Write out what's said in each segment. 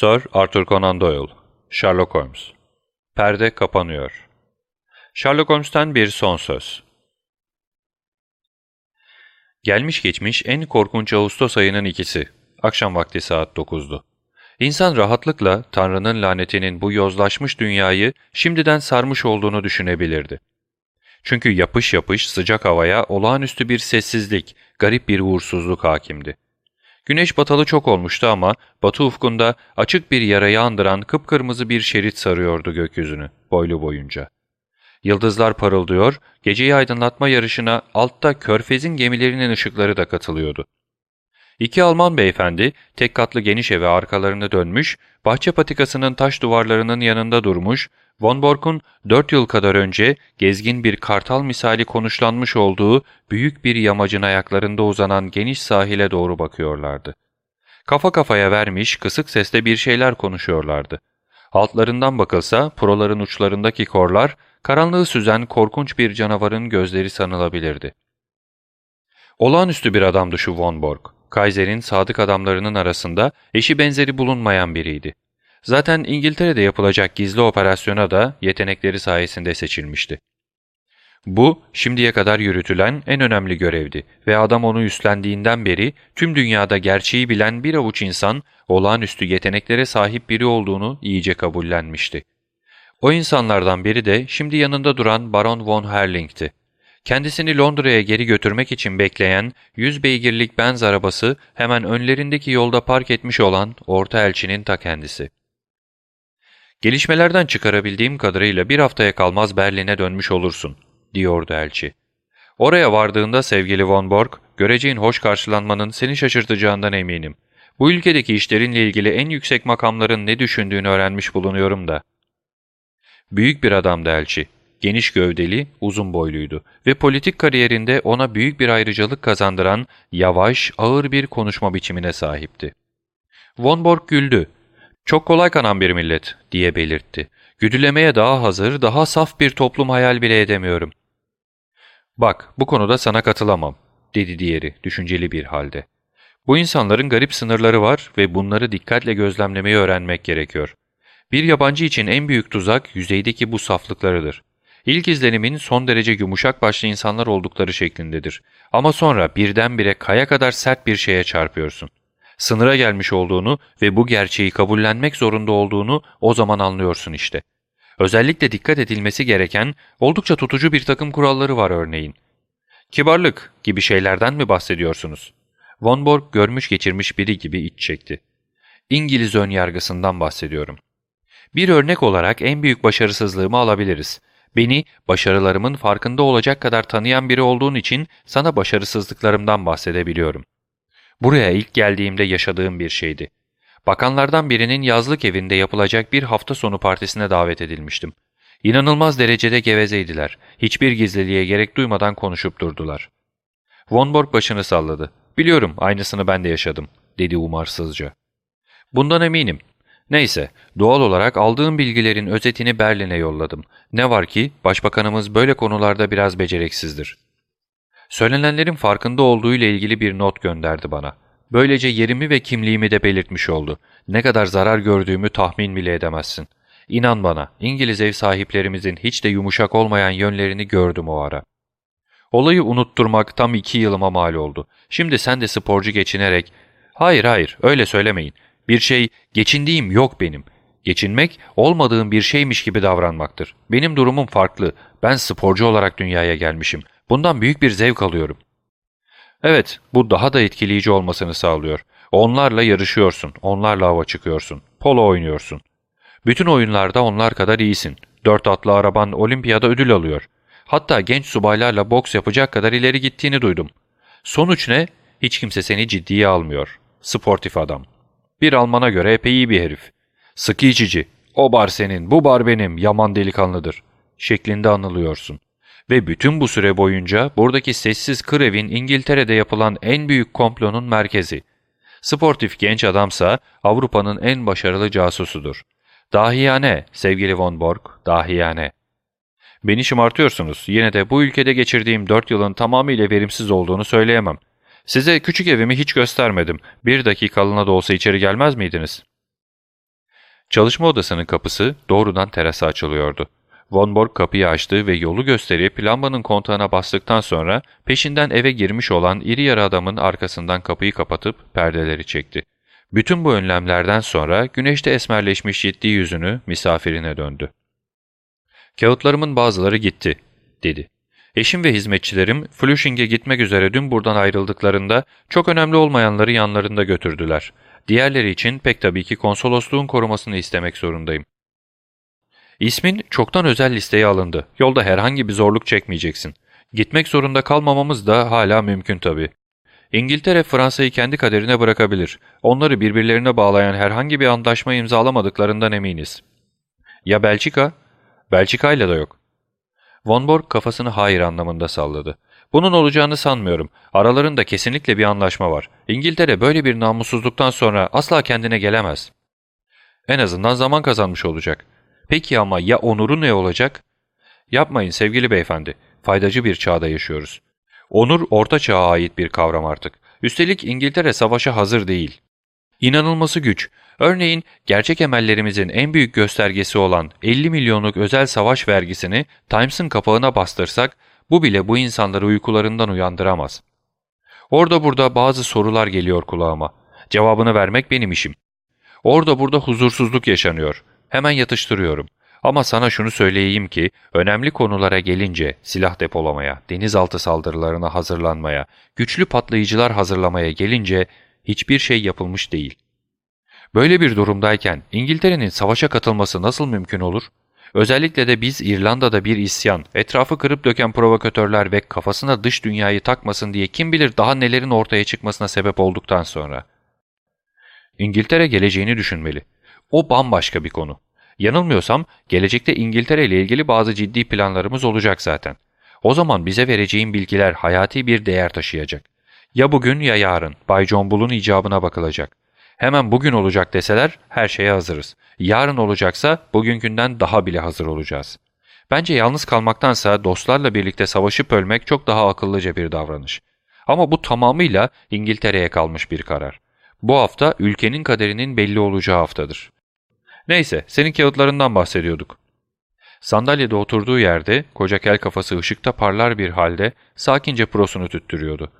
Sir Arthur Conan Doyle, Sherlock Holmes. Perde kapanıyor. Sherlock Holmes'ten bir son söz. Gelmiş geçmiş en korkunç Ağustos ayının ikisi. Akşam vakti saat 9'du. İnsan rahatlıkla Tanrı'nın lanetinin bu yozlaşmış dünyayı şimdiden sarmış olduğunu düşünebilirdi. Çünkü yapış yapış sıcak havaya olağanüstü bir sessizlik, garip bir uğursuzluk hakimdi. Güneş batalı çok olmuştu ama batı ufkunda açık bir yarayı andıran kıpkırmızı bir şerit sarıyordu gökyüzünü boylu boyunca. Yıldızlar parıldıyor, geceyi aydınlatma yarışına altta körfezin gemilerinin ışıkları da katılıyordu. İki Alman beyefendi tek katlı geniş eve arkalarını dönmüş, bahçe patikasının taş duvarlarının yanında durmuş, Von Bork'un dört yıl kadar önce gezgin bir kartal misali konuşlanmış olduğu büyük bir yamacın ayaklarında uzanan geniş sahile doğru bakıyorlardı. Kafa kafaya vermiş kısık sesle bir şeyler konuşuyorlardı. Altlarından bakılsa proların uçlarındaki korlar karanlığı süzen korkunç bir canavarın gözleri sanılabilirdi. Olağanüstü bir adamdı şu Von Borg. Kaiser'in sadık adamlarının arasında eşi benzeri bulunmayan biriydi. Zaten İngiltere'de yapılacak gizli operasyona da yetenekleri sayesinde seçilmişti. Bu, şimdiye kadar yürütülen en önemli görevdi ve adam onu üstlendiğinden beri tüm dünyada gerçeği bilen bir avuç insan olağanüstü yeteneklere sahip biri olduğunu iyice kabullenmişti. O insanlardan biri de şimdi yanında duran Baron von Herling'ti. Kendisini Londra'ya geri götürmek için bekleyen 100 beygirlik Benz arabası hemen önlerindeki yolda park etmiş olan orta elçinin ta kendisi. Gelişmelerden çıkarabildiğim kadarıyla bir haftaya kalmaz Berlin'e dönmüş olursun, diyordu elçi. Oraya vardığında sevgili Von Borg, göreceğin hoş karşılanmanın seni şaşırtacağından eminim. Bu ülkedeki işlerinle ilgili en yüksek makamların ne düşündüğünü öğrenmiş bulunuyorum da. Büyük bir adamdı elçi. Geniş gövdeli, uzun boyluydu ve politik kariyerinde ona büyük bir ayrıcalık kazandıran yavaş, ağır bir konuşma biçimine sahipti. Von Borg güldü çok kolay kanan bir millet diye belirtti. Güdülemeye daha hazır, daha saf bir toplum hayal bile edemiyorum. Bak bu konuda sana katılamam dedi diğeri düşünceli bir halde. Bu insanların garip sınırları var ve bunları dikkatle gözlemlemeyi öğrenmek gerekiyor. Bir yabancı için en büyük tuzak yüzeydeki bu saflıklarıdır. İlk izlenimin son derece yumuşak başlı insanlar oldukları şeklindedir. Ama sonra birdenbire kaya kadar sert bir şeye çarpıyorsun sınıra gelmiş olduğunu ve bu gerçeği kabullenmek zorunda olduğunu o zaman anlıyorsun işte. Özellikle dikkat edilmesi gereken oldukça tutucu bir takım kuralları var örneğin. Kibarlık gibi şeylerden mi bahsediyorsunuz? Von Borg görmüş geçirmiş biri gibi iç çekti. İngiliz ön yargısından bahsediyorum. Bir örnek olarak en büyük başarısızlığımı alabiliriz. Beni başarılarımın farkında olacak kadar tanıyan biri olduğun için sana başarısızlıklarımdan bahsedebiliyorum. Buraya ilk geldiğimde yaşadığım bir şeydi. Bakanlardan birinin yazlık evinde yapılacak bir hafta sonu partisine davet edilmiştim. İnanılmaz derecede gevezeydiler. Hiçbir gizliliğe gerek duymadan konuşup durdular. Von Borg başını salladı. Biliyorum aynısını ben de yaşadım, dedi umarsızca. Bundan eminim. Neyse, doğal olarak aldığım bilgilerin özetini Berlin'e yolladım. Ne var ki başbakanımız böyle konularda biraz beceriksizdir. Söylenenlerin farkında olduğu ile ilgili bir not gönderdi bana. Böylece yerimi ve kimliğimi de belirtmiş oldu. Ne kadar zarar gördüğümü tahmin bile edemezsin. İnan bana, İngiliz ev sahiplerimizin hiç de yumuşak olmayan yönlerini gördüm o ara. Olayı unutturmak tam iki yılıma mal oldu. Şimdi sen de sporcu geçinerek, ''Hayır hayır, öyle söylemeyin. Bir şey, geçindiğim yok benim. Geçinmek, olmadığım bir şeymiş gibi davranmaktır. Benim durumum farklı. Ben sporcu olarak dünyaya gelmişim. Bundan büyük bir zevk alıyorum. Evet, bu daha da etkileyici olmasını sağlıyor. Onlarla yarışıyorsun, onlarla hava çıkıyorsun, polo oynuyorsun. Bütün oyunlarda onlar kadar iyisin. Dört atlı araban olimpiyada ödül alıyor. Hatta genç subaylarla boks yapacak kadar ileri gittiğini duydum. Sonuç ne? Hiç kimse seni ciddiye almıyor. Sportif adam. Bir Alman'a göre epey iyi bir herif. Sıkı içici. O bar senin, bu bar benim, yaman delikanlıdır. Şeklinde anılıyorsun. Ve bütün bu süre boyunca buradaki sessiz kır evin İngiltere'de yapılan en büyük komplonun merkezi. Sportif genç adamsa Avrupa'nın en başarılı casusudur. Dahiyane sevgili Von Borg, dahiyane. Beni şımartıyorsunuz. Yine de bu ülkede geçirdiğim dört yılın tamamıyla verimsiz olduğunu söyleyemem. Size küçük evimi hiç göstermedim. Bir dakikalığına da olsa içeri gelmez miydiniz? Çalışma odasının kapısı doğrudan terasa açılıyordu. Von Borg kapıyı açtı ve yolu gösterip lambanın kontağına bastıktan sonra peşinden eve girmiş olan iri yarı adamın arkasından kapıyı kapatıp perdeleri çekti. Bütün bu önlemlerden sonra güneşte esmerleşmiş ciddi yüzünü misafirine döndü. ''Kağıtlarımın bazıları gitti.'' dedi. ''Eşim ve hizmetçilerim Flushing'e gitmek üzere dün buradan ayrıldıklarında çok önemli olmayanları yanlarında götürdüler. Diğerleri için pek tabii ki konsolosluğun korumasını istemek zorundayım.'' İsmin çoktan özel listeye alındı. Yolda herhangi bir zorluk çekmeyeceksin. Gitmek zorunda kalmamamız da hala mümkün tabii. İngiltere Fransa'yı kendi kaderine bırakabilir. Onları birbirlerine bağlayan herhangi bir anlaşma imzalamadıklarından eminiz. Ya Belçika? Belçika ile de yok. Von Borg kafasını hayır anlamında salladı. Bunun olacağını sanmıyorum. Aralarında kesinlikle bir anlaşma var. İngiltere böyle bir namussuzluktan sonra asla kendine gelemez. En azından zaman kazanmış olacak. Peki ama ya onuru ne olacak? Yapmayın sevgili beyefendi. Faydacı bir çağda yaşıyoruz. Onur orta çağa ait bir kavram artık. Üstelik İngiltere savaşa hazır değil. İnanılması güç. Örneğin gerçek emellerimizin en büyük göstergesi olan 50 milyonluk özel savaş vergisini Times'ın kapağına bastırsak bu bile bu insanları uykularından uyandıramaz. Orada burada bazı sorular geliyor kulağıma. Cevabını vermek benim işim. Orada burada huzursuzluk yaşanıyor. Hemen yatıştırıyorum. Ama sana şunu söyleyeyim ki, önemli konulara gelince silah depolamaya, denizaltı saldırılarına hazırlanmaya, güçlü patlayıcılar hazırlamaya gelince hiçbir şey yapılmış değil. Böyle bir durumdayken İngiltere'nin savaşa katılması nasıl mümkün olur? Özellikle de biz İrlanda'da bir isyan, etrafı kırıp döken provokatörler ve kafasına dış dünyayı takmasın diye kim bilir daha nelerin ortaya çıkmasına sebep olduktan sonra. İngiltere geleceğini düşünmeli. O bambaşka bir konu. Yanılmıyorsam gelecekte İngiltere ile ilgili bazı ciddi planlarımız olacak zaten. O zaman bize vereceğin bilgiler hayati bir değer taşıyacak. Ya bugün ya yarın Bay John Bull'un icabına bakılacak. Hemen bugün olacak deseler her şeye hazırız. Yarın olacaksa bugünkünden daha bile hazır olacağız. Bence yalnız kalmaktansa dostlarla birlikte savaşıp ölmek çok daha akıllıca bir davranış. Ama bu tamamıyla İngiltere'ye kalmış bir karar. Bu hafta ülkenin kaderinin belli olacağı haftadır. Neyse, senin kağıtlarından bahsediyorduk. Sandalyede oturduğu yerde koca kel kafası ışıkta parlar bir halde sakince prosunu tüttürüyordu.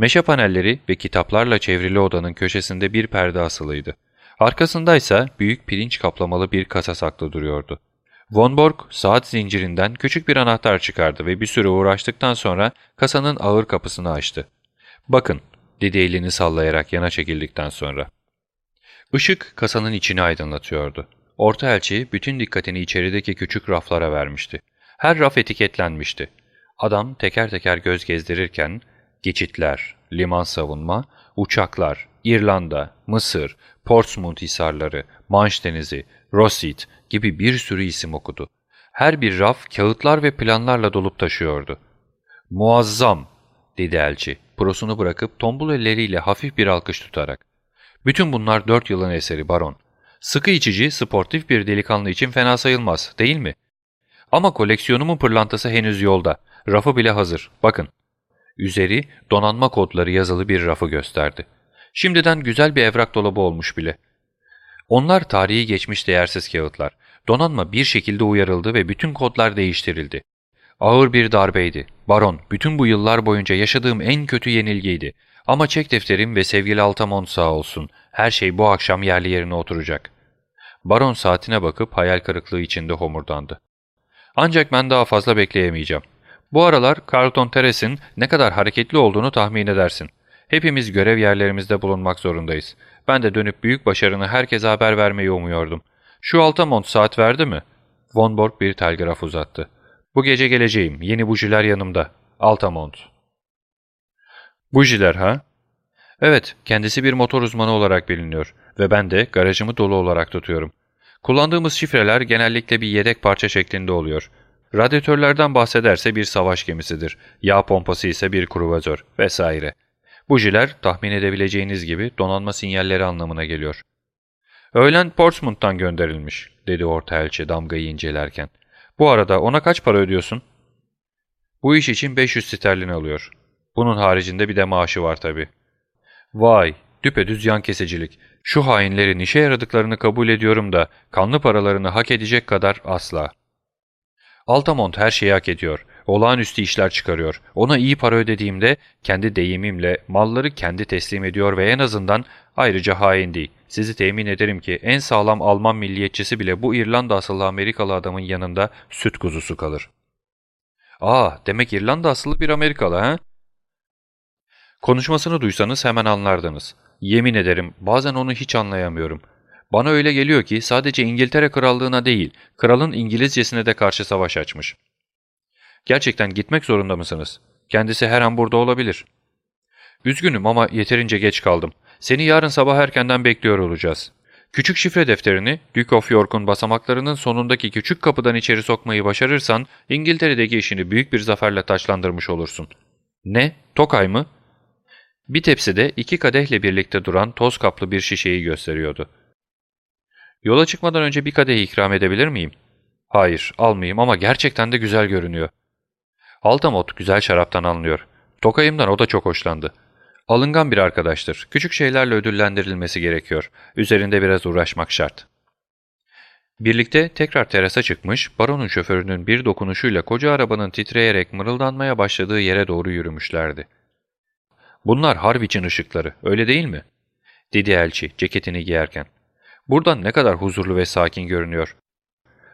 Meşe panelleri ve kitaplarla çevrili odanın köşesinde bir perde asılıydı. Arkasındaysa büyük pirinç kaplamalı bir kasa saklı duruyordu. Von Borg saat zincirinden küçük bir anahtar çıkardı ve bir süre uğraştıktan sonra kasanın ağır kapısını açtı. ''Bakın'' dedi elini sallayarak yana çekildikten sonra. Işık kasanın içini aydınlatıyordu. Orta elçi bütün dikkatini içerideki küçük raflara vermişti. Her raf etiketlenmişti. Adam teker teker göz gezdirirken geçitler, liman savunma, uçaklar, İrlanda, Mısır, Portsmouth hisarları, Manş Denizi, Rosyth gibi bir sürü isim okudu. Her bir raf kağıtlar ve planlarla dolup taşıyordu. ''Muazzam!'' dedi elçi, prosunu bırakıp tombul elleriyle hafif bir alkış tutarak. Bütün bunlar dört yılın eseri baron. Sıkı içici, sportif bir delikanlı için fena sayılmaz, değil mi? Ama koleksiyonumun pırlantası henüz yolda. Rafı bile hazır. Bakın. Üzeri donanma kodları yazılı bir rafı gösterdi. Şimdiden güzel bir evrak dolabı olmuş bile. Onlar tarihi geçmiş değersiz kağıtlar. Donanma bir şekilde uyarıldı ve bütün kodlar değiştirildi. Ağır bir darbeydi. Baron, bütün bu yıllar boyunca yaşadığım en kötü yenilgiydi. Ama çek defterim ve sevgili Altamont sağ olsun. Her şey bu akşam yerli yerine oturacak. Baron saatine bakıp hayal kırıklığı içinde homurdandı. Ancak ben daha fazla bekleyemeyeceğim. Bu aralar Carlton Teres'in ne kadar hareketli olduğunu tahmin edersin. Hepimiz görev yerlerimizde bulunmak zorundayız. Ben de dönüp büyük başarını herkese haber vermeyi umuyordum. Şu Altamont saat verdi mi? Von Borg bir telgraf uzattı. Bu gece geleceğim. Yeni bujiler yanımda. Altamont. Bujiler ha? Evet, kendisi bir motor uzmanı olarak biliniyor ve ben de garajımı dolu olarak tutuyorum. Kullandığımız şifreler genellikle bir yedek parça şeklinde oluyor. Radyatörlerden bahsederse bir savaş gemisidir, yağ pompası ise bir kruvazör vesaire. Bujiler tahmin edebileceğiniz gibi donanma sinyalleri anlamına geliyor. Öğlen Portsmouth'tan gönderilmiş, dedi orta elçi damgayı incelerken. Bu arada ona kaç para ödüyorsun? Bu iş için 500 sterlin alıyor. Bunun haricinde bir de maaşı var tabii. Vay, Düpedüz yan kesicilik. Şu hainlerin işe yaradıklarını kabul ediyorum da kanlı paralarını hak edecek kadar asla. Altamont her şeyi hak ediyor. Olağanüstü işler çıkarıyor. Ona iyi para ödediğimde kendi deyimimle malları kendi teslim ediyor ve en azından ayrıca hain değil. Sizi temin ederim ki en sağlam Alman milliyetçisi bile bu İrlanda asıllı Amerikalı adamın yanında süt kuzusu kalır. Aa demek İrlanda asıllı bir Amerikalı ha? Konuşmasını duysanız hemen anlardınız. Yemin ederim bazen onu hiç anlayamıyorum. Bana öyle geliyor ki sadece İngiltere krallığına değil, kralın İngilizcesine de karşı savaş açmış. Gerçekten gitmek zorunda mısınız? Kendisi her an burada olabilir. Üzgünüm ama yeterince geç kaldım. Seni yarın sabah erkenden bekliyor olacağız. Küçük şifre defterini Duke of York'un basamaklarının sonundaki küçük kapıdan içeri sokmayı başarırsan İngiltere'deki işini büyük bir zaferle taçlandırmış olursun. Ne? Tokay mı? Bir tepside iki kadehle birlikte duran toz kaplı bir şişeyi gösteriyordu. Yola çıkmadan önce bir kadeh ikram edebilir miyim? Hayır, almayayım ama gerçekten de güzel görünüyor. Altamot güzel şaraptan anlıyor. Tokayımdan o da çok hoşlandı. Alıngan bir arkadaştır. Küçük şeylerle ödüllendirilmesi gerekiyor. Üzerinde biraz uğraşmak şart. Birlikte tekrar terasa çıkmış, baronun şoförünün bir dokunuşuyla koca arabanın titreyerek mırıldanmaya başladığı yere doğru yürümüşlerdi. ''Bunlar Harwich'in ışıkları, öyle değil mi?'' dedi elçi ceketini giyerken. ''Buradan ne kadar huzurlu ve sakin görünüyor.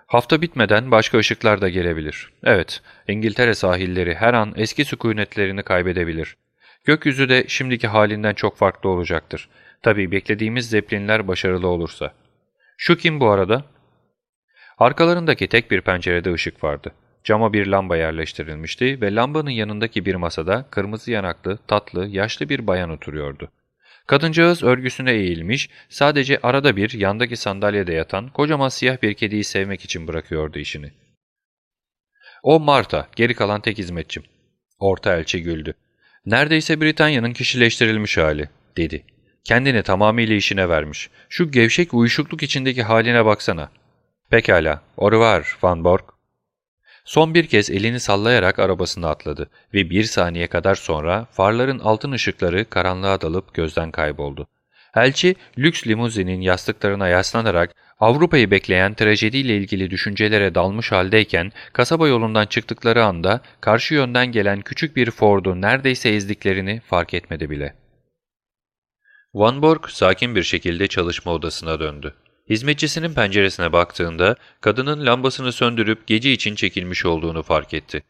Hafta bitmeden başka ışıklar da gelebilir. Evet, İngiltere sahilleri her an eski sükunetlerini kaybedebilir. Gökyüzü de şimdiki halinden çok farklı olacaktır. Tabii beklediğimiz zeplinler başarılı olursa. Şu kim bu arada? Arkalarındaki tek bir pencerede ışık vardı. Cama bir lamba yerleştirilmişti ve lambanın yanındaki bir masada kırmızı yanaklı, tatlı, yaşlı bir bayan oturuyordu. Kadıncağız örgüsüne eğilmiş, sadece arada bir yandaki sandalyede yatan kocaman siyah bir kediyi sevmek için bırakıyordu işini. O Marta, geri kalan tek hizmetçim. Orta elçi güldü. Neredeyse Britanya'nın kişileştirilmiş hali, dedi. Kendini tamamıyla işine vermiş. Şu gevşek uyuşukluk içindeki haline baksana. Pekala, oru var, Van Borg. Son bir kez elini sallayarak arabasına atladı ve bir saniye kadar sonra farların altın ışıkları karanlığa dalıp gözden kayboldu. Elçi, lüks limuzinin yastıklarına yaslanarak Avrupa'yı bekleyen trajediyle ilgili düşüncelere dalmış haldeyken kasaba yolundan çıktıkları anda karşı yönden gelen küçük bir Ford'u neredeyse ezdiklerini fark etmedi bile. Van Borg sakin bir şekilde çalışma odasına döndü. Hizmetçisinin penceresine baktığında kadının lambasını söndürüp gece için çekilmiş olduğunu fark etti.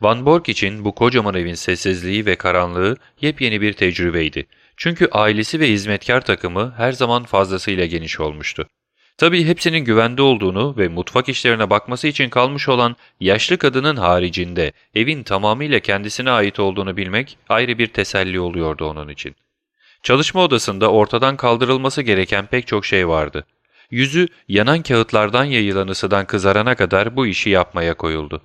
Van Borg için bu kocaman evin sessizliği ve karanlığı yepyeni bir tecrübeydi. Çünkü ailesi ve hizmetkar takımı her zaman fazlasıyla geniş olmuştu. Tabii hepsinin güvende olduğunu ve mutfak işlerine bakması için kalmış olan yaşlı kadının haricinde evin tamamıyla kendisine ait olduğunu bilmek ayrı bir teselli oluyordu onun için. Çalışma odasında ortadan kaldırılması gereken pek çok şey vardı. Yüzü yanan kağıtlardan yayılan ısıdan kızarana kadar bu işi yapmaya koyuldu.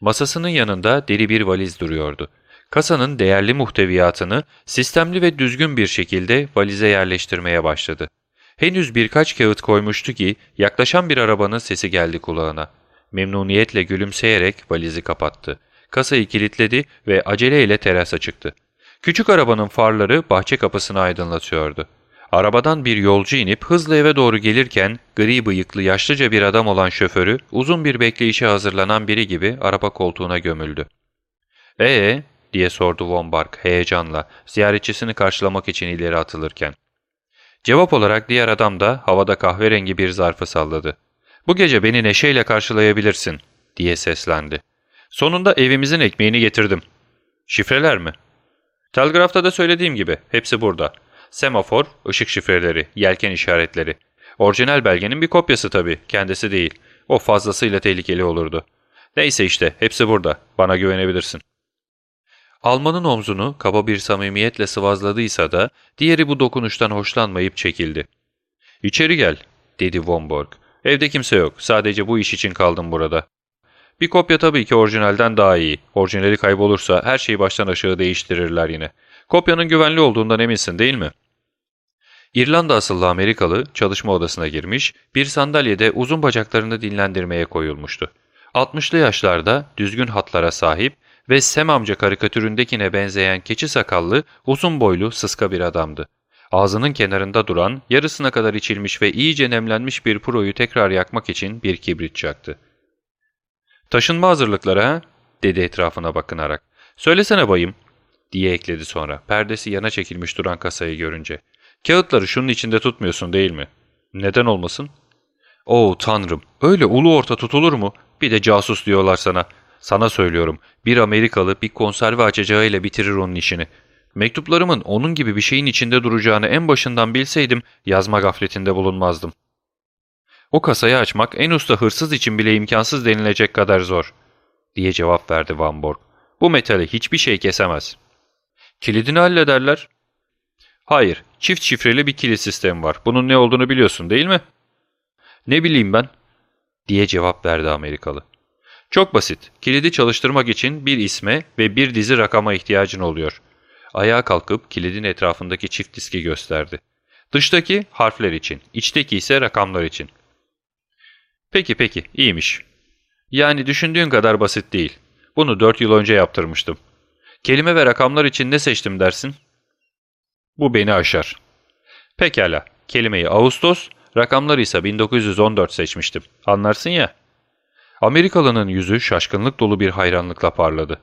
Masasının yanında deri bir valiz duruyordu. Kasanın değerli muhteviyatını sistemli ve düzgün bir şekilde valize yerleştirmeye başladı. Henüz birkaç kağıt koymuştu ki yaklaşan bir arabanın sesi geldi kulağına. Memnuniyetle gülümseyerek valizi kapattı. Kasayı kilitledi ve aceleyle terasa çıktı. Küçük arabanın farları bahçe kapısını aydınlatıyordu. Arabadan bir yolcu inip hızlı eve doğru gelirken gri bıyıklı yaşlıca bir adam olan şoförü uzun bir bekleyişe hazırlanan biri gibi araba koltuğuna gömüldü. ''Ee?'' diye sordu Von Bark heyecanla ziyaretçisini karşılamak için ileri atılırken. Cevap olarak diğer adam da havada kahverengi bir zarfı salladı. ''Bu gece beni neşeyle karşılayabilirsin.'' diye seslendi. ''Sonunda evimizin ekmeğini getirdim.'' ''Şifreler mi?'' ''Telgrafta da söylediğim gibi hepsi burada.'' Semafor, ışık şifreleri, yelken işaretleri. Orijinal belgenin bir kopyası tabii, kendisi değil. O fazlasıyla tehlikeli olurdu. Neyse işte, hepsi burada. Bana güvenebilirsin. Almanın omzunu kaba bir samimiyetle sıvazladıysa da diğeri bu dokunuştan hoşlanmayıp çekildi. ''İçeri gel.'' dedi Von. ''Evde kimse yok. Sadece bu iş için kaldım burada.'' Bir kopya tabii ki orijinalden daha iyi. Orijinali kaybolursa her şeyi baştan aşağı değiştirirler yine. Kopyanın güvenli olduğundan eminsin değil mi? İrlanda asıllı Amerikalı çalışma odasına girmiş, bir sandalyede uzun bacaklarını dinlendirmeye koyulmuştu. 60'lı yaşlarda düzgün hatlara sahip ve Sem amca karikatüründekine benzeyen keçi sakallı, uzun boylu, sıska bir adamdı. Ağzının kenarında duran, yarısına kadar içilmiş ve iyice nemlenmiş bir puroyu tekrar yakmak için bir kibrit çaktı. ''Taşınma hazırlıkları ha?'' dedi etrafına bakınarak. ''Söylesene bayım.'' Diye ekledi sonra, perdesi yana çekilmiş duran kasayı görünce. ''Kağıtları şunun içinde tutmuyorsun değil mi?'' ''Neden olmasın?'' ''Oo tanrım, öyle ulu orta tutulur mu? Bir de casus diyorlar sana. Sana söylüyorum, bir Amerikalı bir konserve açacağıyla bitirir onun işini. Mektuplarımın onun gibi bir şeyin içinde duracağını en başından bilseydim yazma gafletinde bulunmazdım. O kasayı açmak en usta hırsız için bile imkansız denilecek kadar zor, diye cevap verdi Van Borg. Bu metali hiçbir şey kesemez. Kilidini hallederler. Hayır, çift şifreli bir kilit sistemi var. Bunun ne olduğunu biliyorsun değil mi? Ne bileyim ben, diye cevap verdi Amerikalı. Çok basit. Kilidi çalıştırmak için bir isme ve bir dizi rakama ihtiyacın oluyor. Ayağa kalkıp kilidin etrafındaki çift diski gösterdi. Dıştaki harfler için, içteki ise rakamlar için. Peki peki, iyiymiş. Yani düşündüğün kadar basit değil. Bunu dört yıl önce yaptırmıştım. Kelime ve rakamlar için ne seçtim dersin? Bu beni aşar. Pekala, kelimeyi Ağustos, rakamları ise 1914 seçmiştim. Anlarsın ya. Amerikalının yüzü şaşkınlık dolu bir hayranlıkla parladı.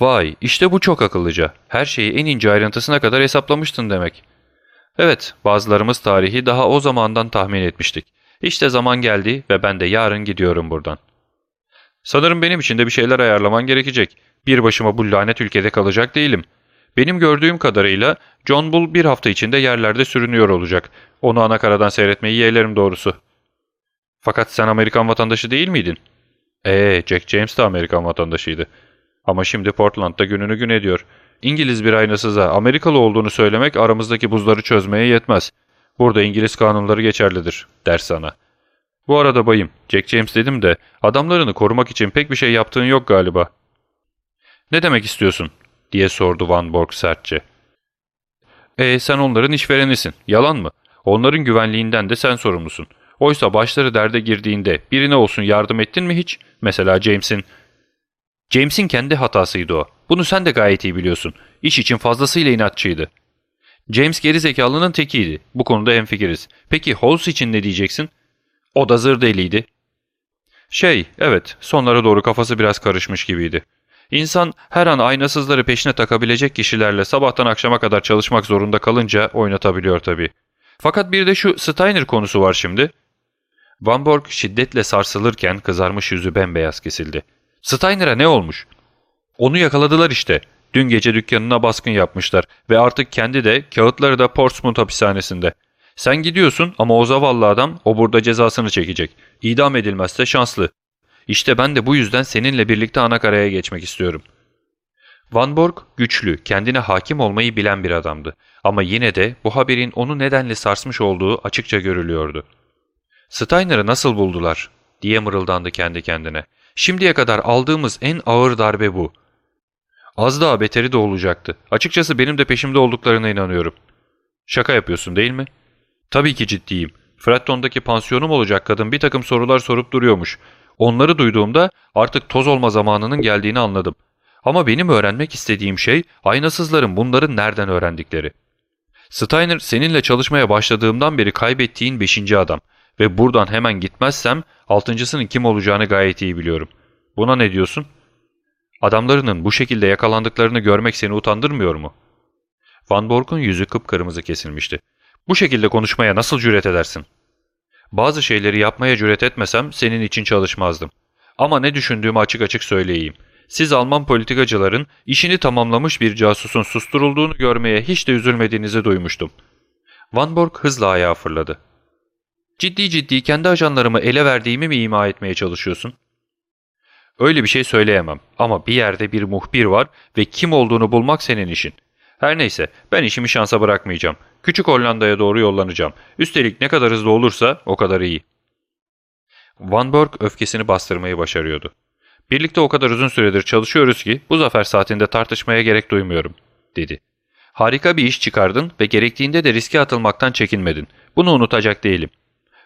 Vay, işte bu çok akıllıca. Her şeyi en ince ayrıntısına kadar hesaplamıştın demek. Evet, bazılarımız tarihi daha o zamandan tahmin etmiştik. İşte zaman geldi ve ben de yarın gidiyorum buradan. Sanırım benim için de bir şeyler ayarlaman gerekecek. Bir başıma bu lanet ülkede kalacak değilim. Benim gördüğüm kadarıyla John Bull bir hafta içinde yerlerde sürünüyor olacak. Onu anakaradan seyretmeyi yeğlerim doğrusu. Fakat sen Amerikan vatandaşı değil miydin? Ee, Jack James de Amerikan vatandaşıydı. Ama şimdi Portland'da gününü gün ediyor. İngiliz bir aynasıza Amerikalı olduğunu söylemek aramızdaki buzları çözmeye yetmez. Burada İngiliz kanunları geçerlidir, der sana. Bu arada bayım, Jack James dedim de adamlarını korumak için pek bir şey yaptığın yok galiba. Ne demek istiyorsun? diye sordu Van Borg sertçe. E sen onların işverenisin, yalan mı? Onların güvenliğinden de sen sorumlusun. Oysa başları derde girdiğinde birine olsun yardım ettin mi hiç? Mesela James'in James'in kendi hatasıydı o. Bunu sen de gayet iyi biliyorsun. İş için fazlasıyla inatçıydı. James geri zekalının tekiydi. Bu konuda hemfikiriz. Peki Holmes için ne diyeceksin? O da zır deliydi. Şey, evet, sonlara doğru kafası biraz karışmış gibiydi. İnsan her an aynasızları peşine takabilecek kişilerle sabahtan akşama kadar çalışmak zorunda kalınca oynatabiliyor tabii. Fakat bir de şu Steiner konusu var şimdi. Van Borg şiddetle sarsılırken kızarmış yüzü bembeyaz kesildi. Steiner'a ne olmuş? Onu yakaladılar işte. Dün gece dükkanına baskın yapmışlar ve artık kendi de kağıtları da Portsmouth hapishanesinde. Sen gidiyorsun ama o zavallı adam o burada cezasını çekecek. İdam edilmezse şanslı. İşte ben de bu yüzden seninle birlikte anakaraya geçmek istiyorum. Van Borg güçlü, kendine hakim olmayı bilen bir adamdı. Ama yine de bu haberin onu nedenle sarsmış olduğu açıkça görülüyordu. Steiner'ı nasıl buldular diye mırıldandı kendi kendine. Şimdiye kadar aldığımız en ağır darbe bu. Az daha beteri de olacaktı. Açıkçası benim de peşimde olduklarına inanıyorum. Şaka yapıyorsun değil mi? Tabii ki ciddiyim. Fredton'daki pansiyonum olacak kadın bir takım sorular sorup duruyormuş. Onları duyduğumda artık toz olma zamanının geldiğini anladım. Ama benim öğrenmek istediğim şey aynasızların bunları nereden öğrendikleri. Steiner seninle çalışmaya başladığımdan beri kaybettiğin beşinci adam ve buradan hemen gitmezsem altıncısının kim olacağını gayet iyi biliyorum. Buna ne diyorsun? Adamlarının bu şekilde yakalandıklarını görmek seni utandırmıyor mu? Van Borg'un yüzü kıpkırmızı kesilmişti. Bu şekilde konuşmaya nasıl cüret edersin? Bazı şeyleri yapmaya cüret etmesem senin için çalışmazdım. Ama ne düşündüğümü açık açık söyleyeyim. Siz Alman politikacıların işini tamamlamış bir casusun susturulduğunu görmeye hiç de üzülmediğinizi duymuştum. Van Borg hızla ayağa fırladı. Ciddi ciddi kendi ajanlarımı ele verdiğimi mi ima etmeye çalışıyorsun? Öyle bir şey söyleyemem ama bir yerde bir muhbir var ve kim olduğunu bulmak senin işin. Her neyse ben işimi şansa bırakmayacağım. Küçük Hollanda'ya doğru yollanacağım. Üstelik ne kadar hızlı olursa o kadar iyi. Van Borg öfkesini bastırmayı başarıyordu. Birlikte o kadar uzun süredir çalışıyoruz ki bu zafer saatinde tartışmaya gerek duymuyorum, dedi. Harika bir iş çıkardın ve gerektiğinde de riske atılmaktan çekinmedin. Bunu unutacak değilim.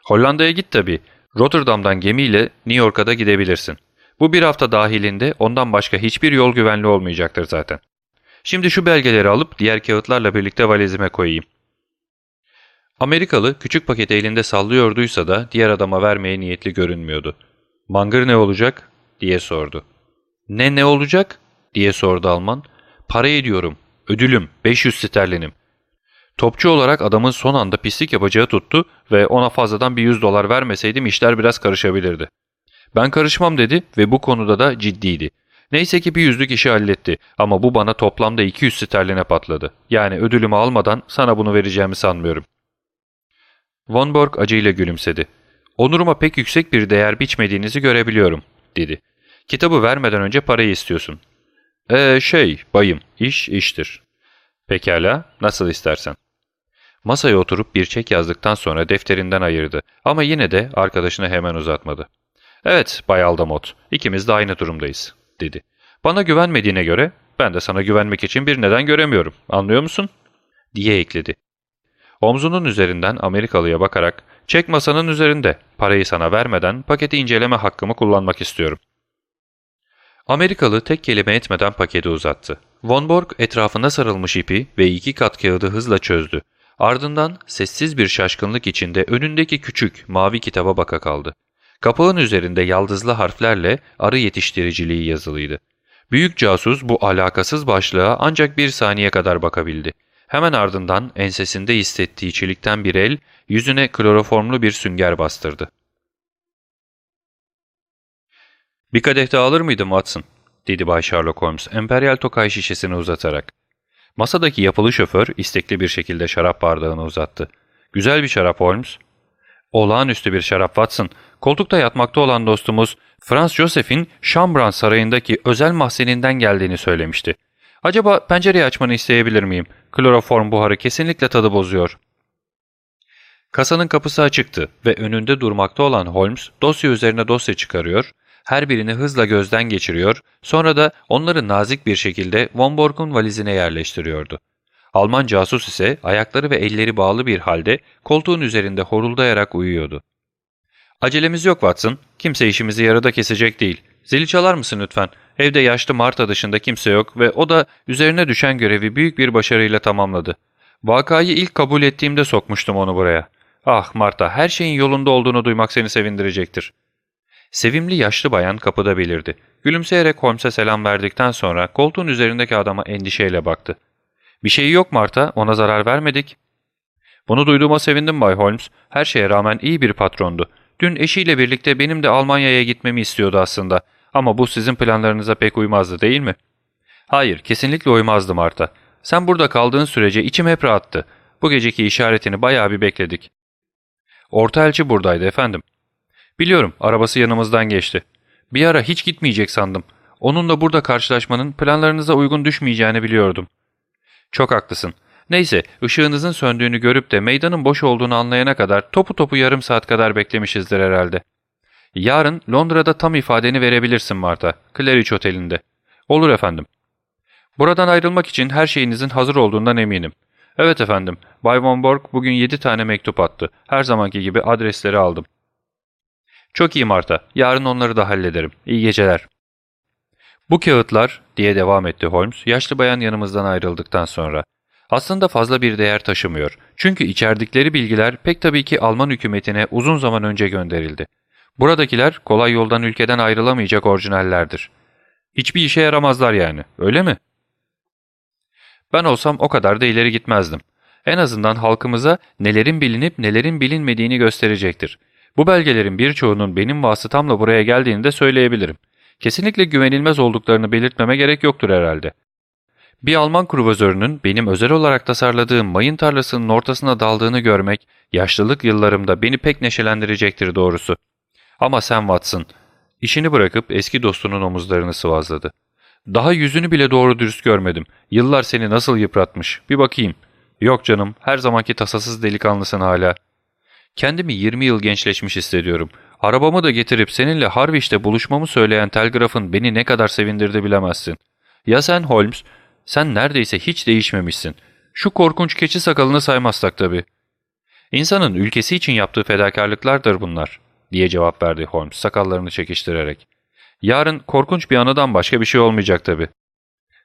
Hollanda'ya git tabii. Rotterdam'dan gemiyle New York'a da gidebilirsin. Bu bir hafta dahilinde ondan başka hiçbir yol güvenli olmayacaktır zaten. Şimdi şu belgeleri alıp diğer kağıtlarla birlikte valizime koyayım. Amerikalı küçük paketi elinde sallıyorduysa da diğer adama vermeye niyetli görünmüyordu. ''Mangır ne olacak?'' diye sordu. ''Ne ne olacak?'' diye sordu Alman. ''Para ediyorum. Ödülüm. 500 sterlinim. Topçu olarak adamın son anda pislik yapacağı tuttu ve ona fazladan bir 100 dolar vermeseydim işler biraz karışabilirdi. Ben karışmam dedi ve bu konuda da ciddiydi. Neyse ki bir yüzlük işi halletti ama bu bana toplamda 200 sterline patladı. Yani ödülümü almadan sana bunu vereceğimi sanmıyorum. Von Borg acıyla gülümsedi. Onuruma pek yüksek bir değer biçmediğinizi görebiliyorum, dedi. Kitabı vermeden önce parayı istiyorsun. Eee şey, bayım, iş iştir. Pekala, nasıl istersen. Masaya oturup bir çek yazdıktan sonra defterinden ayırdı ama yine de arkadaşına hemen uzatmadı. ''Evet Bay Aldamot, ikimiz de aynı durumdayız.'' Dedi. ''Bana güvenmediğine göre ben de sana güvenmek için bir neden göremiyorum, anlıyor musun?'' diye ekledi. Omzunun üzerinden Amerikalıya bakarak ''Çek masanın üzerinde, parayı sana vermeden paketi inceleme hakkımı kullanmak istiyorum.'' Amerikalı tek kelime etmeden paketi uzattı. Von Borg etrafına sarılmış ipi ve iki kat kağıdı hızla çözdü. Ardından sessiz bir şaşkınlık içinde önündeki küçük, mavi kitaba baka kaldı. Kapağın üzerinde yaldızlı harflerle arı yetiştiriciliği yazılıydı. Büyük casus bu alakasız başlığa ancak bir saniye kadar bakabildi. Hemen ardından ensesinde hissettiği çelikten bir el, yüzüne kloroformlu bir sünger bastırdı. ''Bir kadeh daha alır mıydım Watson?'' dedi Bay Sherlock Holmes, emperyal tokay şişesini uzatarak. Masadaki yapılı şoför istekli bir şekilde şarap bardağını uzattı. ''Güzel bir şarap Holmes.'' ''Olağanüstü bir şarap Watson. Koltukta yatmakta olan dostumuz Franz Joseph'in Chambran sarayındaki özel mahzeninden geldiğini söylemişti. Acaba pencereyi açmanı isteyebilir miyim? Kloroform buharı kesinlikle tadı bozuyor.'' Kasanın kapısı açıktı ve önünde durmakta olan Holmes dosya üzerine dosya çıkarıyor, her birini hızla gözden geçiriyor, sonra da onları nazik bir şekilde Von Borg'un valizine yerleştiriyordu. Alman casus ise ayakları ve elleri bağlı bir halde koltuğun üzerinde horuldayarak uyuyordu. ''Acelemiz yok Watson. Kimse işimizi yarıda kesecek değil. Zili çalar mısın lütfen? Evde yaşlı Marta dışında kimse yok ve o da üzerine düşen görevi büyük bir başarıyla tamamladı. Vakayı ilk kabul ettiğimde sokmuştum onu buraya. Ah Marta, her şeyin yolunda olduğunu duymak seni sevindirecektir.'' Sevimli yaşlı bayan kapıda belirdi. Gülümseyerek Holmes'e selam verdikten sonra koltuğun üzerindeki adama endişeyle baktı. ''Bir şeyi yok Marta, ona zarar vermedik.'' ''Bunu duyduğuma sevindim Bay Holmes. Her şeye rağmen iyi bir patrondu. Dün eşiyle birlikte benim de Almanya'ya gitmemi istiyordu aslında. Ama bu sizin planlarınıza pek uymazdı değil mi?'' ''Hayır, kesinlikle uymazdı Marta. Sen burada kaldığın sürece içim hep rahattı. Bu geceki işaretini bayağı bir bekledik.'' ''Orta elçi buradaydı efendim.'' Biliyorum, arabası yanımızdan geçti. Bir ara hiç gitmeyecek sandım. Onunla burada karşılaşmanın planlarınıza uygun düşmeyeceğini biliyordum. Çok haklısın. Neyse, ışığınızın söndüğünü görüp de meydanın boş olduğunu anlayana kadar topu topu yarım saat kadar beklemişizdir herhalde. Yarın Londra'da tam ifadeni verebilirsin Marta, Claridge Oteli'nde. Olur efendim. Buradan ayrılmak için her şeyinizin hazır olduğundan eminim. Evet efendim, Bay Von Borg bugün yedi tane mektup attı. Her zamanki gibi adresleri aldım. Çok iyi Marta. Yarın onları da hallederim. İyi geceler. Bu kağıtlar, diye devam etti Holmes, yaşlı bayan yanımızdan ayrıldıktan sonra. Aslında fazla bir değer taşımıyor. Çünkü içerdikleri bilgiler pek tabii ki Alman hükümetine uzun zaman önce gönderildi. Buradakiler kolay yoldan ülkeden ayrılamayacak orijinallerdir. Hiçbir işe yaramazlar yani, öyle mi? Ben olsam o kadar da ileri gitmezdim. En azından halkımıza nelerin bilinip nelerin bilinmediğini gösterecektir. Bu belgelerin birçoğunun benim vasıtamla buraya geldiğini de söyleyebilirim. Kesinlikle güvenilmez olduklarını belirtmeme gerek yoktur herhalde. Bir Alman kruvazörünün benim özel olarak tasarladığım mayın tarlasının ortasına daldığını görmek, yaşlılık yıllarımda beni pek neşelendirecektir doğrusu. Ama sen Watson, işini bırakıp eski dostunun omuzlarını sıvazladı. Daha yüzünü bile doğru dürüst görmedim. Yıllar seni nasıl yıpratmış, bir bakayım. Yok canım, her zamanki tasasız delikanlısın hala.'' Kendimi 20 yıl gençleşmiş hissediyorum. Arabamı da getirip seninle Harwich'te buluşmamı söyleyen telgrafın beni ne kadar sevindirdi bilemezsin. Ya sen Holmes, sen neredeyse hiç değişmemişsin. Şu korkunç keçi sakalını saymazsak tabii. İnsanın ülkesi için yaptığı fedakarlıklardır bunlar, diye cevap verdi Holmes sakallarını çekiştirerek. Yarın korkunç bir anıdan başka bir şey olmayacak tabii.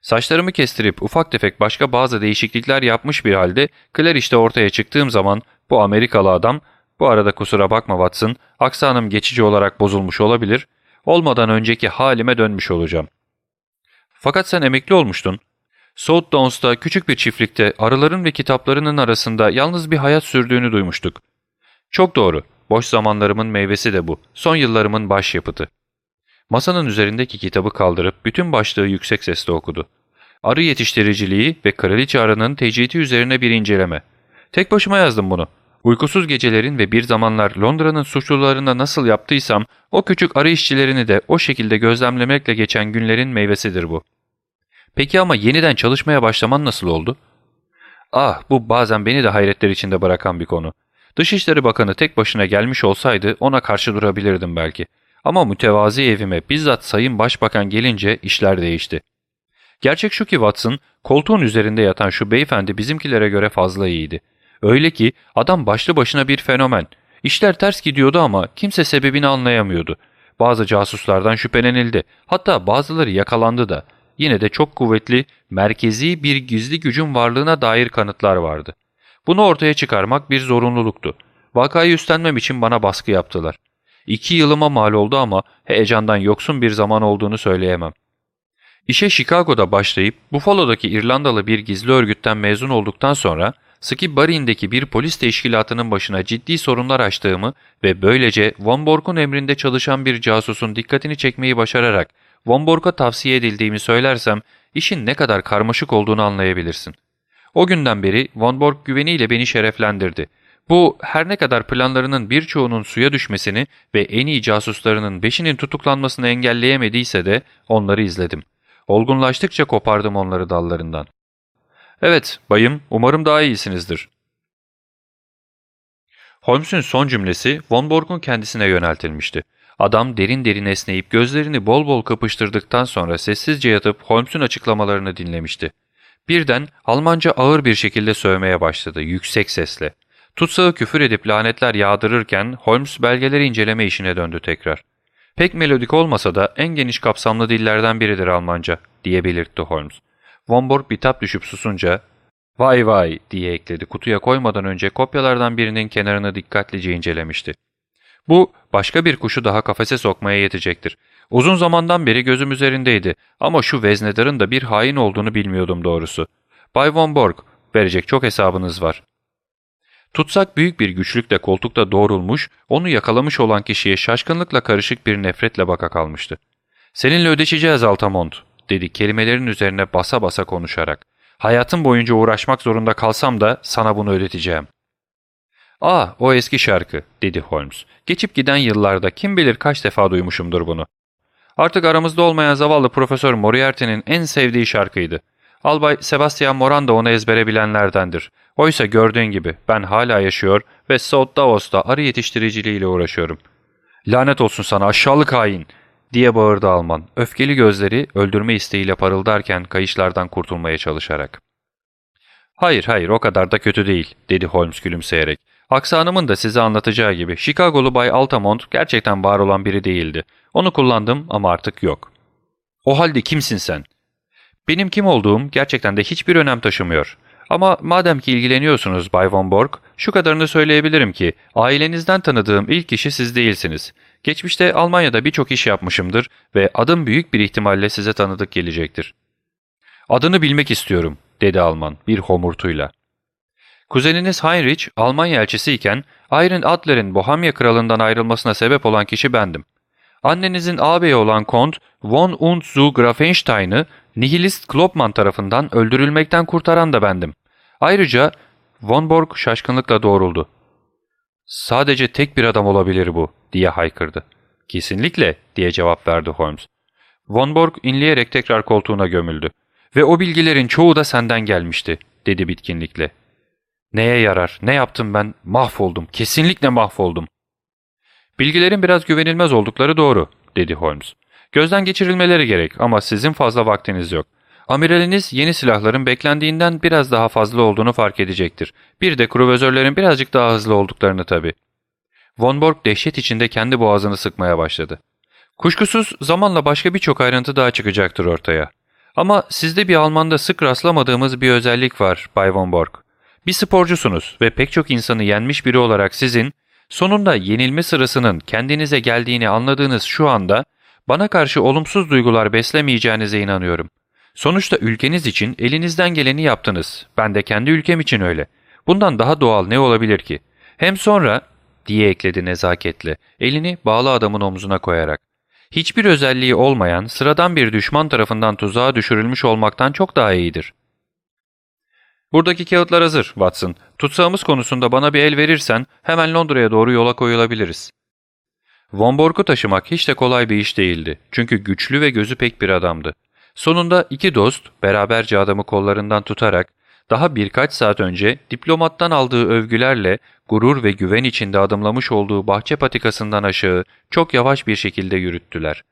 Saçlarımı kestirip ufak tefek başka bazı değişiklikler yapmış bir halde Clarice'de ortaya çıktığım zaman Bu Amerikalı adam, bu arada kusura bakma Watson, aksanım geçici olarak bozulmuş olabilir, olmadan önceki halime dönmüş olacağım. Fakat sen emekli olmuştun. South Downs'ta küçük bir çiftlikte arıların ve kitaplarının arasında yalnız bir hayat sürdüğünü duymuştuk. Çok doğru. Boş zamanlarımın meyvesi de bu. Son yıllarımın başyapıtı. Masanın üzerindeki kitabı kaldırıp bütün başlığı yüksek sesle okudu. Arı yetiştiriciliği ve kraliçe arının tecriti üzerine bir inceleme. Tek başıma yazdım bunu. Uykusuz gecelerin ve bir zamanlar Londra'nın suçlularına nasıl yaptıysam o küçük arı işçilerini de o şekilde gözlemlemekle geçen günlerin meyvesidir bu. Peki ama yeniden çalışmaya başlaman nasıl oldu? Ah bu bazen beni de hayretler içinde bırakan bir konu. Dışişleri Bakanı tek başına gelmiş olsaydı ona karşı durabilirdim belki. Ama mütevazi evime bizzat Sayın Başbakan gelince işler değişti. Gerçek şu ki Watson, koltuğun üzerinde yatan şu beyefendi bizimkilere göre fazla iyiydi. Öyle ki adam başlı başına bir fenomen. İşler ters gidiyordu ama kimse sebebini anlayamıyordu. Bazı casuslardan şüphelenildi. Hatta bazıları yakalandı da. Yine de çok kuvvetli, merkezi bir gizli gücün varlığına dair kanıtlar vardı. Bunu ortaya çıkarmak bir zorunluluktu. Vakayı üstlenmem için bana baskı yaptılar. İki yılıma mal oldu ama heyecandan yoksun bir zaman olduğunu söyleyemem. İşe Chicago'da başlayıp Buffalo'daki İrlandalı bir gizli örgütten mezun olduktan sonra Skip Barry'indeki bir polis teşkilatının başına ciddi sorunlar açtığımı ve böylece Von Borg'un emrinde çalışan bir casusun dikkatini çekmeyi başararak Von Borg'a tavsiye edildiğimi söylersem işin ne kadar karmaşık olduğunu anlayabilirsin. O günden beri Von Borg güveniyle beni şereflendirdi. Bu her ne kadar planlarının birçoğunun suya düşmesini ve en iyi casuslarının beşinin tutuklanmasını engelleyemediyse de onları izledim. Olgunlaştıkça kopardım onları dallarından. Evet, bayım, umarım daha iyisinizdir. Holmes'un son cümlesi Von Borg'un kendisine yöneltilmişti. Adam derin derin esneyip gözlerini bol bol kapıştırdıktan sonra sessizce yatıp Holmes'un açıklamalarını dinlemişti. Birden Almanca ağır bir şekilde sövmeye başladı, yüksek sesle. Tutsağı küfür edip lanetler yağdırırken Holmes belgeleri inceleme işine döndü tekrar. Pek melodik olmasa da en geniş kapsamlı dillerden biridir Almanca, diye belirtti Holmes. Von Borg bitap düşüp susunca, ''Vay vay'' diye ekledi. Kutuya koymadan önce kopyalardan birinin kenarını dikkatlice incelemişti. Bu, başka bir kuşu daha kafese sokmaya yetecektir. Uzun zamandan beri gözüm üzerindeydi ama şu veznedarın da bir hain olduğunu bilmiyordum doğrusu. Bay Von Borg, verecek çok hesabınız var. Tutsak büyük bir güçlükle koltukta doğrulmuş, onu yakalamış olan kişiye şaşkınlıkla karışık bir nefretle baka kalmıştı. ''Seninle ödeşeceğiz Altamont.'' dedi kelimelerin üzerine basa basa konuşarak. ''Hayatım boyunca uğraşmak zorunda kalsam da sana bunu ödeteceğim.'' ''Ah, o eski şarkı.'' dedi Holmes. ''Geçip giden yıllarda kim bilir kaç defa duymuşumdur bunu. Artık aramızda olmayan zavallı Profesör Moriarty'nin en sevdiği şarkıydı. Albay Sebastian Moran da onu ezbere bilenlerdendir. Oysa gördüğün gibi ben hala yaşıyor ve South Davos'ta arı yetiştiriciliğiyle uğraşıyorum. Lanet olsun sana aşağılık hain diye bağırdı Alman. Öfkeli gözleri öldürme isteğiyle parıldarken kayışlardan kurtulmaya çalışarak. Hayır hayır o kadar da kötü değil dedi Holmes gülümseyerek. Aksanımın da size anlatacağı gibi Chicago'lu Bay Altamont gerçekten var olan biri değildi. Onu kullandım ama artık yok. O halde kimsin sen? Benim kim olduğum gerçekten de hiçbir önem taşımıyor. Ama madem ki ilgileniyorsunuz Bay Von Borg, şu kadarını söyleyebilirim ki ailenizden tanıdığım ilk kişi siz değilsiniz. Geçmişte Almanya'da birçok iş yapmışımdır ve adım büyük bir ihtimalle size tanıdık gelecektir. Adını bilmek istiyorum, dedi Alman bir homurtuyla. Kuzeniniz Heinrich Almanya elçisiyken Iron Adler'in Bohemya kralından ayrılmasına sebep olan kişi bendim. Annenizin ağabeyi olan Kont von und zu Grafenstein'ı nihilist Klopman tarafından öldürülmekten kurtaran da bendim. Ayrıca Von Borg şaşkınlıkla doğruldu. Sadece tek bir adam olabilir bu diye haykırdı. Kesinlikle diye cevap verdi Holmes. Von Borg inleyerek tekrar koltuğuna gömüldü. Ve o bilgilerin çoğu da senden gelmişti dedi bitkinlikle. Neye yarar? Ne yaptım ben? Mahvoldum. Kesinlikle mahvoldum. Bilgilerin biraz güvenilmez oldukları doğru, dedi Holmes. Gözden geçirilmeleri gerek ama sizin fazla vaktiniz yok. Amiraliniz yeni silahların beklendiğinden biraz daha fazla olduğunu fark edecektir. Bir de kruvazörlerin birazcık daha hızlı olduklarını tabii. Von Borg dehşet içinde kendi boğazını sıkmaya başladı. Kuşkusuz zamanla başka birçok ayrıntı daha çıkacaktır ortaya. Ama sizde bir Alman'da sık rastlamadığımız bir özellik var Bay Von Borg. Bir sporcusunuz ve pek çok insanı yenmiş biri olarak sizin, sonunda yenilme sırasının kendinize geldiğini anladığınız şu anda, bana karşı olumsuz duygular beslemeyeceğinize inanıyorum. Sonuçta ülkeniz için elinizden geleni yaptınız. Ben de kendi ülkem için öyle. Bundan daha doğal ne olabilir ki? Hem sonra, diye ekledi nezaketle, elini bağlı adamın omzuna koyarak. Hiçbir özelliği olmayan, sıradan bir düşman tarafından tuzağa düşürülmüş olmaktan çok daha iyidir. Buradaki kağıtlar hazır, Watson. Tutsağımız konusunda bana bir el verirsen hemen Londra'ya doğru yola koyulabiliriz. Von Borg'u taşımak hiç de kolay bir iş değildi. Çünkü güçlü ve gözü pek bir adamdı. Sonunda iki dost beraberce adamı kollarından tutarak daha birkaç saat önce diplomattan aldığı övgülerle gurur ve güven içinde adımlamış olduğu bahçe patikasından aşağı çok yavaş bir şekilde yürüttüler.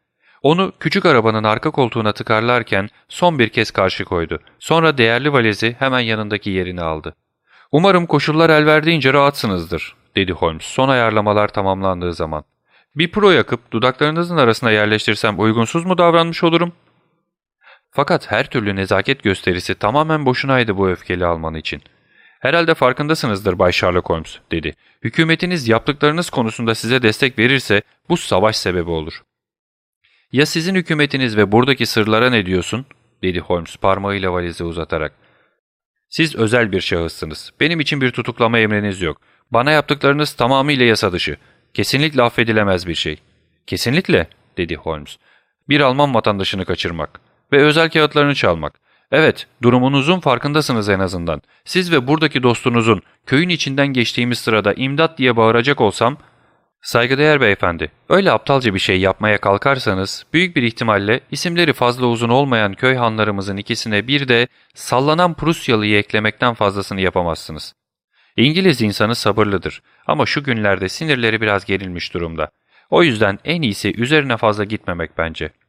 Onu küçük arabanın arka koltuğuna tıkarlarken son bir kez karşı koydu. Sonra değerli valizi hemen yanındaki yerini aldı. ''Umarım koşullar el verdiğince rahatsınızdır.'' dedi Holmes son ayarlamalar tamamlandığı zaman. ''Bir pro yakıp dudaklarınızın arasına yerleştirsem uygunsuz mu davranmış olurum?'' Fakat her türlü nezaket gösterisi tamamen boşunaydı bu öfkeli Alman için. ''Herhalde farkındasınızdır Bay Sherlock Holmes.'' dedi. ''Hükümetiniz yaptıklarınız konusunda size destek verirse bu savaş sebebi olur.'' ''Ya sizin hükümetiniz ve buradaki sırlara ne diyorsun?'' dedi Holmes parmağıyla valizi uzatarak. ''Siz özel bir şahıssınız. Benim için bir tutuklama emriniz yok. Bana yaptıklarınız tamamıyla yasa dışı. Kesinlikle affedilemez bir şey.'' ''Kesinlikle'' dedi Holmes. ''Bir Alman vatandaşını kaçırmak ve özel kağıtlarını çalmak. Evet, durumunuzun farkındasınız en azından. Siz ve buradaki dostunuzun köyün içinden geçtiğimiz sırada imdat diye bağıracak olsam, saygıdeğer beyefendi, öyle aptalca bir şey yapmaya kalkarsanız, büyük bir ihtimalle isimleri fazla uzun olmayan köy hanlarımızın ikisine bir de sallanan Prusyalıyı eklemekten fazlasını yapamazsınız. İngiliz insanı sabırlıdır ama şu günlerde sinirleri biraz gerilmiş durumda. O yüzden en iyisi üzerine fazla gitmemek bence.''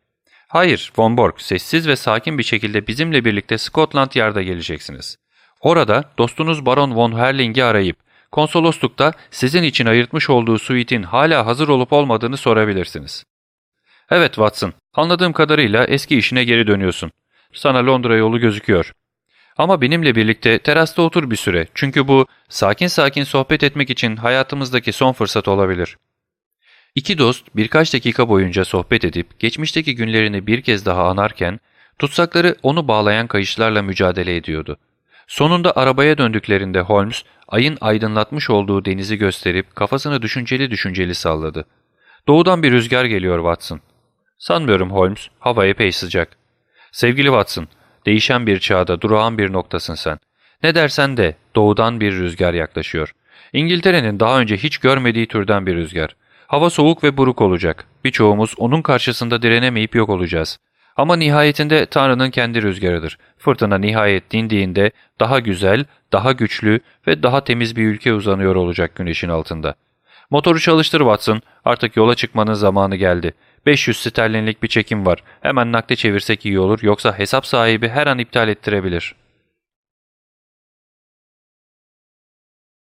Hayır, Von Borg, sessiz ve sakin bir şekilde bizimle birlikte Scotland Yard'a geleceksiniz. Orada dostunuz Baron Von Herling'i arayıp, konsoloslukta sizin için ayırtmış olduğu suite'in hala hazır olup olmadığını sorabilirsiniz. Evet Watson, anladığım kadarıyla eski işine geri dönüyorsun. Sana Londra yolu gözüküyor. Ama benimle birlikte terasta otur bir süre çünkü bu sakin sakin sohbet etmek için hayatımızdaki son fırsat olabilir.'' İki dost birkaç dakika boyunca sohbet edip geçmişteki günlerini bir kez daha anarken tutsakları onu bağlayan kayışlarla mücadele ediyordu. Sonunda arabaya döndüklerinde Holmes ayın aydınlatmış olduğu denizi gösterip kafasını düşünceli düşünceli salladı. Doğudan bir rüzgar geliyor Watson. Sanmıyorum Holmes, hava epey sıcak. Sevgili Watson, değişen bir çağda durağan bir noktasın sen. Ne dersen de doğudan bir rüzgar yaklaşıyor. İngiltere'nin daha önce hiç görmediği türden bir rüzgar. Hava soğuk ve buruk olacak. Birçoğumuz onun karşısında direnemeyip yok olacağız. Ama nihayetinde Tanrı'nın kendi rüzgarıdır. Fırtına nihayet dindiğinde daha güzel, daha güçlü ve daha temiz bir ülke uzanıyor olacak güneşin altında. Motoru çalıştır Watson. Artık yola çıkmanın zamanı geldi. 500 sterlinlik bir çekim var. Hemen nakde çevirsek iyi olur yoksa hesap sahibi her an iptal ettirebilir.''